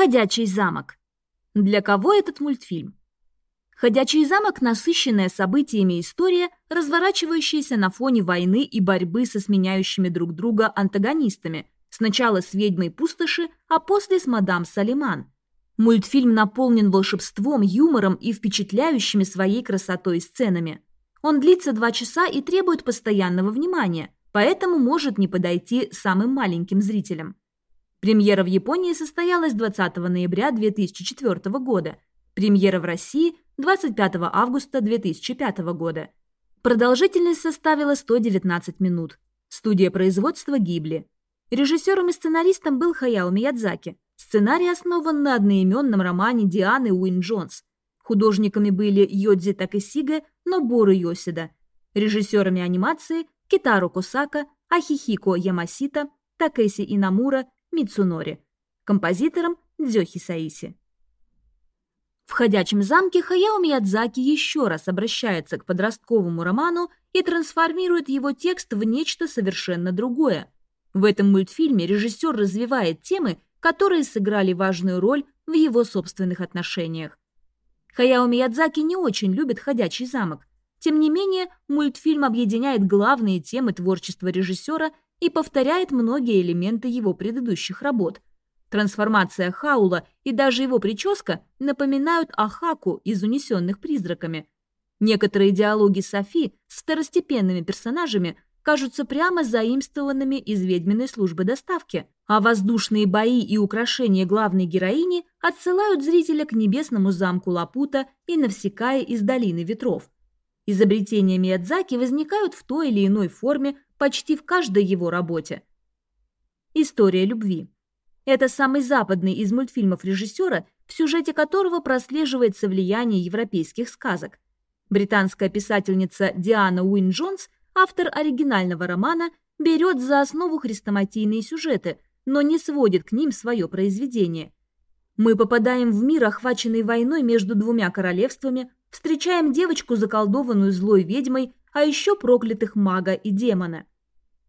Ходячий замок. Для кого этот мультфильм? «Ходячий замок» – насыщенная событиями история, разворачивающаяся на фоне войны и борьбы со сменяющими друг друга антагонистами, сначала с ведьмой пустоши, а после с мадам Салиман. Мультфильм наполнен волшебством, юмором и впечатляющими своей красотой сценами. Он длится два часа и требует постоянного внимания, поэтому может не подойти самым маленьким зрителям. Премьера в Японии состоялась 20 ноября 2004 года, премьера в России – 25 августа 2005 года. Продолжительность составила 119 минут. Студия производства Гибли. Режиссером и сценаристом был Хаяо Миядзаки – Сценарий основан на одноименном романе Дианы Уин Джонс. Художниками были Йодзи Такесига, Нобору Йосида. Режиссерами анимации – Китару Косака, Ахихико Ямасита, Такеси Инамура, Мицунори. Композитором – Дзёхи Саиси. В «Ходячем замке» Хаяо Миядзаки еще раз обращается к подростковому роману и трансформирует его текст в нечто совершенно другое. В этом мультфильме режиссер развивает темы, которые сыграли важную роль в его собственных отношениях. Хаяо Миядзаки не очень любит «Ходячий замок». Тем не менее, мультфильм объединяет главные темы творчества режиссера и повторяет многие элементы его предыдущих работ. Трансформация Хаула и даже его прическа напоминают о Хаку из «Унесенных призраками». Некоторые диалоги Софи с второстепенными персонажами кажутся прямо заимствованными из ведьминой службы доставки – а воздушные бои и украшения главной героини отсылают зрителя к небесному замку Лапута и Навсекая из Долины Ветров. Изобретения Миядзаки возникают в той или иной форме почти в каждой его работе. История любви. Это самый западный из мультфильмов режиссера, в сюжете которого прослеживается влияние европейских сказок. Британская писательница Диана Уин Джонс, автор оригинального романа, берет за основу хрестоматийные сюжеты – но не сводит к ним свое произведение. Мы попадаем в мир, охваченный войной между двумя королевствами, встречаем девочку, заколдованную злой ведьмой, а еще проклятых мага и демона.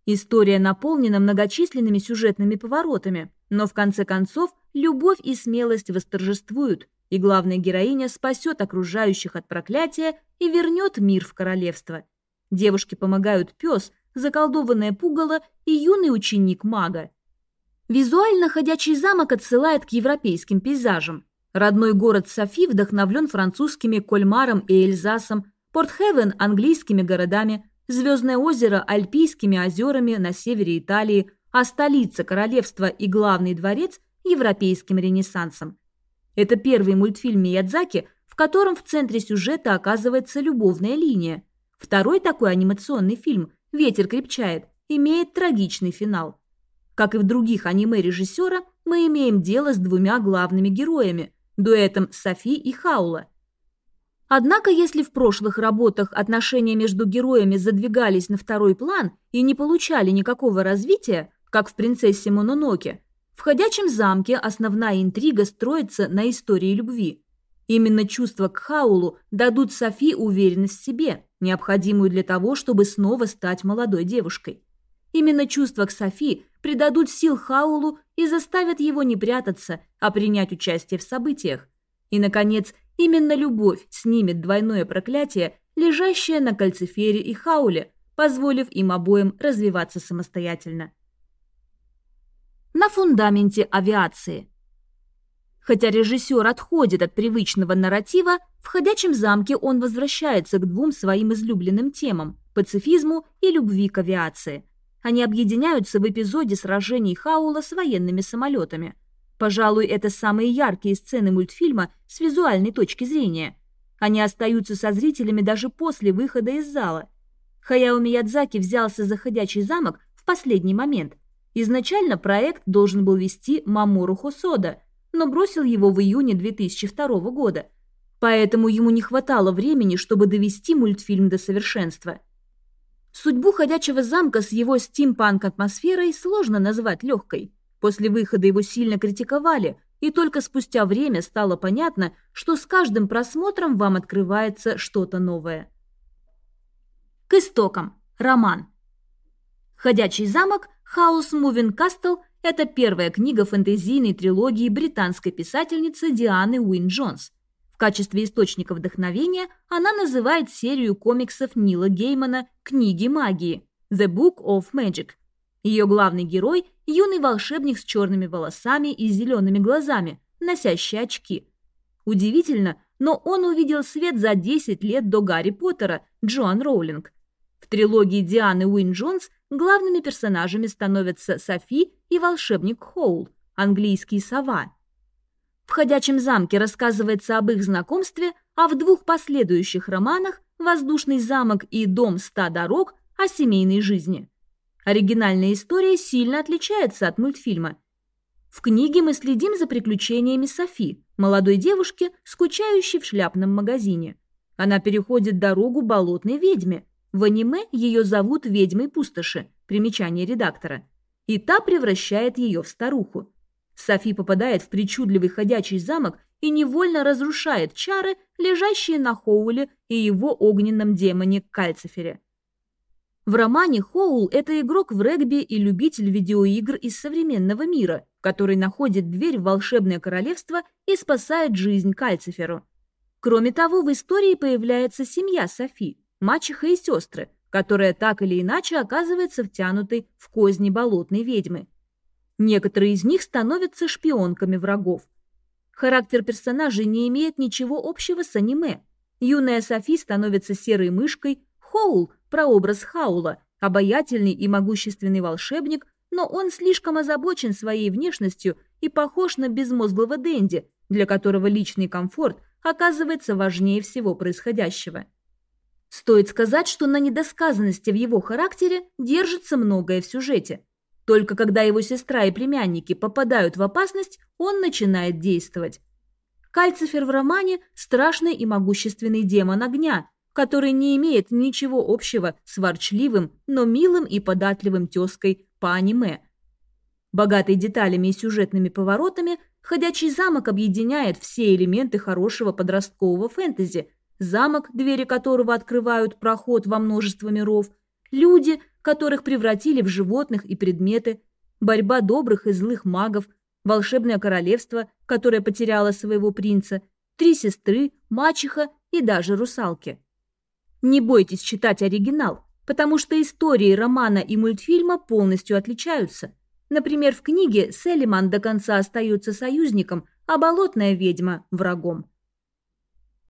История наполнена многочисленными сюжетными поворотами, но в конце концов любовь и смелость восторжествуют, и главная героиня спасет окружающих от проклятия и вернет мир в королевство. Девушке помогают пес, заколдованное пугало и юный ученик мага. Визуально ходячий замок отсылает к европейским пейзажам. Родной город Софи вдохновлен французскими Кольмаром и Эльзасом, Порт-Хевен – английскими городами, Звездное озеро – альпийскими озерами на севере Италии, а столица королевства и главный дворец – европейским ренессансом. Это первый мультфильм Миядзаки, в котором в центре сюжета оказывается любовная линия. Второй такой анимационный фильм «Ветер крепчает» имеет трагичный финал – как и в других аниме режиссера, мы имеем дело с двумя главными героями – дуэтом Софи и Хаула. Однако, если в прошлых работах отношения между героями задвигались на второй план и не получали никакого развития, как в «Принцессе Мононоке», в «Ходячем замке» основная интрига строится на истории любви. Именно чувства к Хаулу дадут Софи уверенность в себе, необходимую для того, чтобы снова стать молодой девушкой. Именно чувства к Софи придадут сил Хаулу и заставят его не прятаться, а принять участие в событиях. И, наконец, именно любовь снимет двойное проклятие, лежащее на кальцифере и Хауле, позволив им обоим развиваться самостоятельно. На фундаменте авиации. Хотя режиссер отходит от привычного нарратива, в «Ходячем замке» он возвращается к двум своим излюбленным темам – пацифизму и любви к авиации – они объединяются в эпизоде сражений Хаула с военными самолетами. Пожалуй, это самые яркие сцены мультфильма с визуальной точки зрения. Они остаются со зрителями даже после выхода из зала. Хаяо Миядзаки взялся за «Ходячий замок» в последний момент. Изначально проект должен был вести Мамору Хосода, но бросил его в июне 2002 года. Поэтому ему не хватало времени, чтобы довести мультфильм до совершенства – Судьбу ходячего замка с его стимпанк-атмосферой сложно назвать легкой. После выхода его сильно критиковали, и только спустя время стало понятно, что с каждым просмотром вам открывается что-то новое. К истокам. Роман. «Ходячий замок» House Moving Castle Это первая книга фэнтезийной трилогии британской писательницы Дианы Уин Джонс. В качестве источника вдохновения она называет серию комиксов Нила Геймана «Книги магии» The Book of Magic. Ее главный герой – юный волшебник с черными волосами и зелеными глазами, носящий очки. Удивительно, но он увидел свет за 10 лет до Гарри Поттера, Джоан Роулинг. В трилогии Дианы Уин Джонс главными персонажами становятся Софи и волшебник Хоул, английский сова. В «Ходячем замке» рассказывается об их знакомстве, а в двух последующих романах «Воздушный замок» и «Дом ста дорог» о семейной жизни. Оригинальная история сильно отличается от мультфильма. В книге мы следим за приключениями Софи, молодой девушки, скучающей в шляпном магазине. Она переходит дорогу болотной ведьме. В аниме ее зовут ведьмой пустоши, примечание редактора и та превращает ее в старуху. Софи попадает в причудливый ходячий замок и невольно разрушает чары, лежащие на Хоуле и его огненном демоне Кальцифере. В романе Хоул – это игрок в регби и любитель видеоигр из современного мира, который находит дверь в волшебное королевство и спасает жизнь Кальциферу. Кроме того, в истории появляется семья Софи, мачеха и сестры, которая так или иначе оказывается втянутой в козни болотной ведьмы. Некоторые из них становятся шпионками врагов. Характер персонажей не имеет ничего общего с аниме. Юная Софи становится серой мышкой, Хоул – прообраз Хаула, обаятельный и могущественный волшебник, но он слишком озабочен своей внешностью и похож на безмозглого Дэнди, для которого личный комфорт оказывается важнее всего происходящего. Стоит сказать, что на недосказанности в его характере держится многое в сюжете. Только когда его сестра и племянники попадают в опасность, он начинает действовать. Кальцифер в романе – страшный и могущественный демон огня, который не имеет ничего общего с ворчливым, но милым и податливым тезкой по аниме. Богатый деталями и сюжетными поворотами, «Ходячий замок» объединяет все элементы хорошего подросткового фэнтези – замок, двери которого открывают проход во множество миров, люди, которых превратили в животных и предметы, борьба добрых и злых магов, волшебное королевство, которое потеряло своего принца, три сестры, мачеха и даже русалки. Не бойтесь читать оригинал, потому что истории романа и мультфильма полностью отличаются. Например, в книге Селиман до конца остается союзником, а болотная ведьма – врагом.